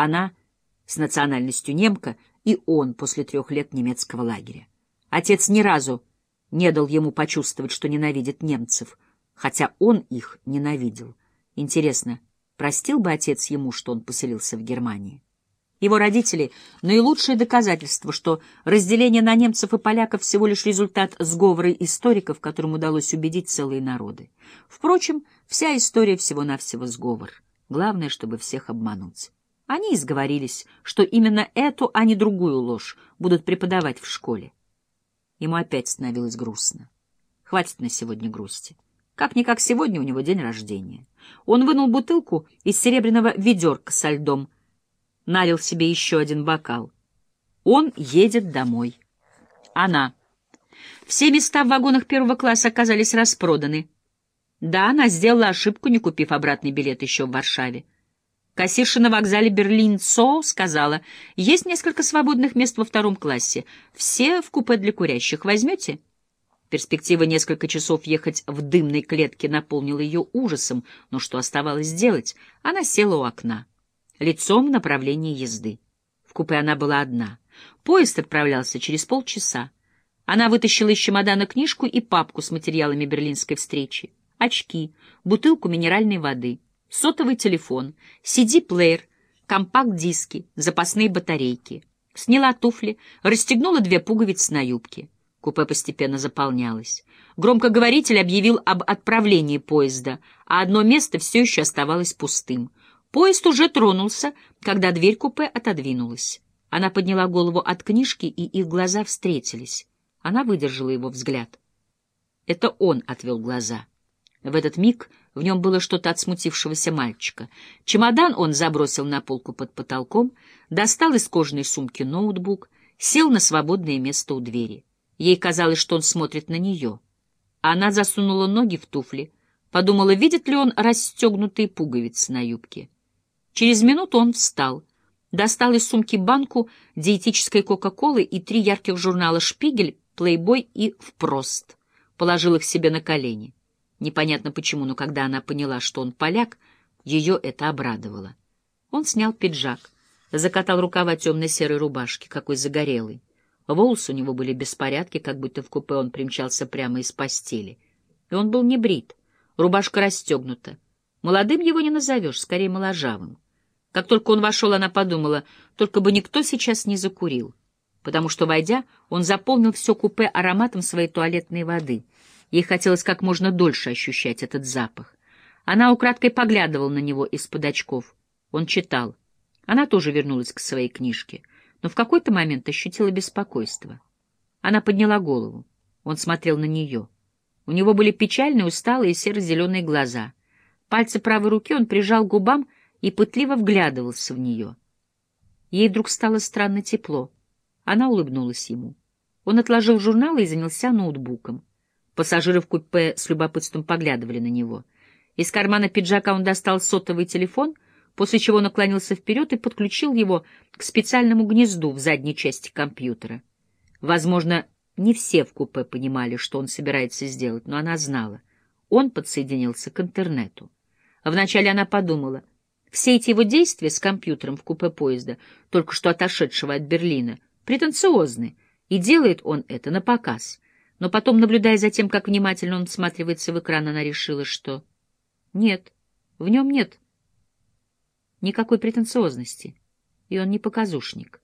Она с национальностью немка и он после трех лет немецкого лагеря. Отец ни разу не дал ему почувствовать, что ненавидит немцев, хотя он их ненавидел. Интересно, простил бы отец ему, что он поселился в Германии? Его родители — наилучшее доказательство, что разделение на немцев и поляков всего лишь результат сговора историков, которым удалось убедить целые народы. Впрочем, вся история всего-навсего сговор. Главное, чтобы всех обмануть. Они изговорились, что именно эту, а не другую ложь будут преподавать в школе. Ему опять становилось грустно. Хватит на сегодня грусти. Как-никак сегодня у него день рождения. Он вынул бутылку из серебряного ведерка со льдом, налил себе еще один бокал. Он едет домой. Она. Все места в вагонах первого класса оказались распроданы. Да, она сделала ошибку, не купив обратный билет еще в Варшаве. Кассирша на вокзале Берлин-Цо сказала, есть несколько свободных мест во втором классе. Все в купе для курящих. Возьмете? Перспектива несколько часов ехать в дымной клетке наполнила ее ужасом, но что оставалось делать? Она села у окна, лицом в направлении езды. В купе она была одна. Поезд отправлялся через полчаса. Она вытащила из чемодана книжку и папку с материалами берлинской встречи, очки, бутылку минеральной воды — сотовый телефон, CD-плеер, компакт-диски, запасные батарейки. Сняла туфли, расстегнула две пуговицы на юбке. Купе постепенно заполнялось. Громкоговоритель объявил об отправлении поезда, а одно место все еще оставалось пустым. Поезд уже тронулся, когда дверь купе отодвинулась. Она подняла голову от книжки, и их глаза встретились. Она выдержала его взгляд. Это он отвел глаза. В этот миг в нем было что-то от смутившегося мальчика. Чемодан он забросил на полку под потолком, достал из кожаной сумки ноутбук, сел на свободное место у двери. Ей казалось, что он смотрит на нее. Она засунула ноги в туфли, подумала, видит ли он расстегнутые пуговицы на юбке. Через минуту он встал, достал из сумки банку диетической Кока-Колы и три ярких журнала «Шпигель», «Плейбой» и «Впрост». Положил их себе на колени. Непонятно почему, но когда она поняла, что он поляк, ее это обрадовало. Он снял пиджак, закатал рукава темно-серой рубашки, какой загорелый. Волосы у него были беспорядки, как будто в купе он примчался прямо из постели. И он был не брит, рубашка расстегнута. Молодым его не назовешь, скорее моложавым. Как только он вошел, она подумала, только бы никто сейчас не закурил, потому что, войдя, он заполнил все купе ароматом своей туалетной воды — Ей хотелось как можно дольше ощущать этот запах. Она украдкой поглядывала на него из-под очков. Он читал. Она тоже вернулась к своей книжке, но в какой-то момент ощутила беспокойство. Она подняла голову. Он смотрел на нее. У него были печальные, усталые серо-зеленые глаза. Пальцы правой руки он прижал к губам и пытливо вглядывался в нее. Ей вдруг стало странно тепло. Она улыбнулась ему. Он отложил журналы и занялся ноутбуком. Пассажиры в купе с любопытством поглядывали на него. Из кармана пиджака он достал сотовый телефон, после чего наклонился вперед и подключил его к специальному гнезду в задней части компьютера. Возможно, не все в купе понимали, что он собирается сделать, но она знала. Он подсоединился к интернету. Вначале она подумала, все эти его действия с компьютером в купе поезда, только что отошедшего от Берлина, претенциозны, и делает он это на показ — но потом, наблюдая за тем, как внимательно он всматривается в экран, она решила, что... Нет, в нем нет никакой претенциозности, и он не показушник.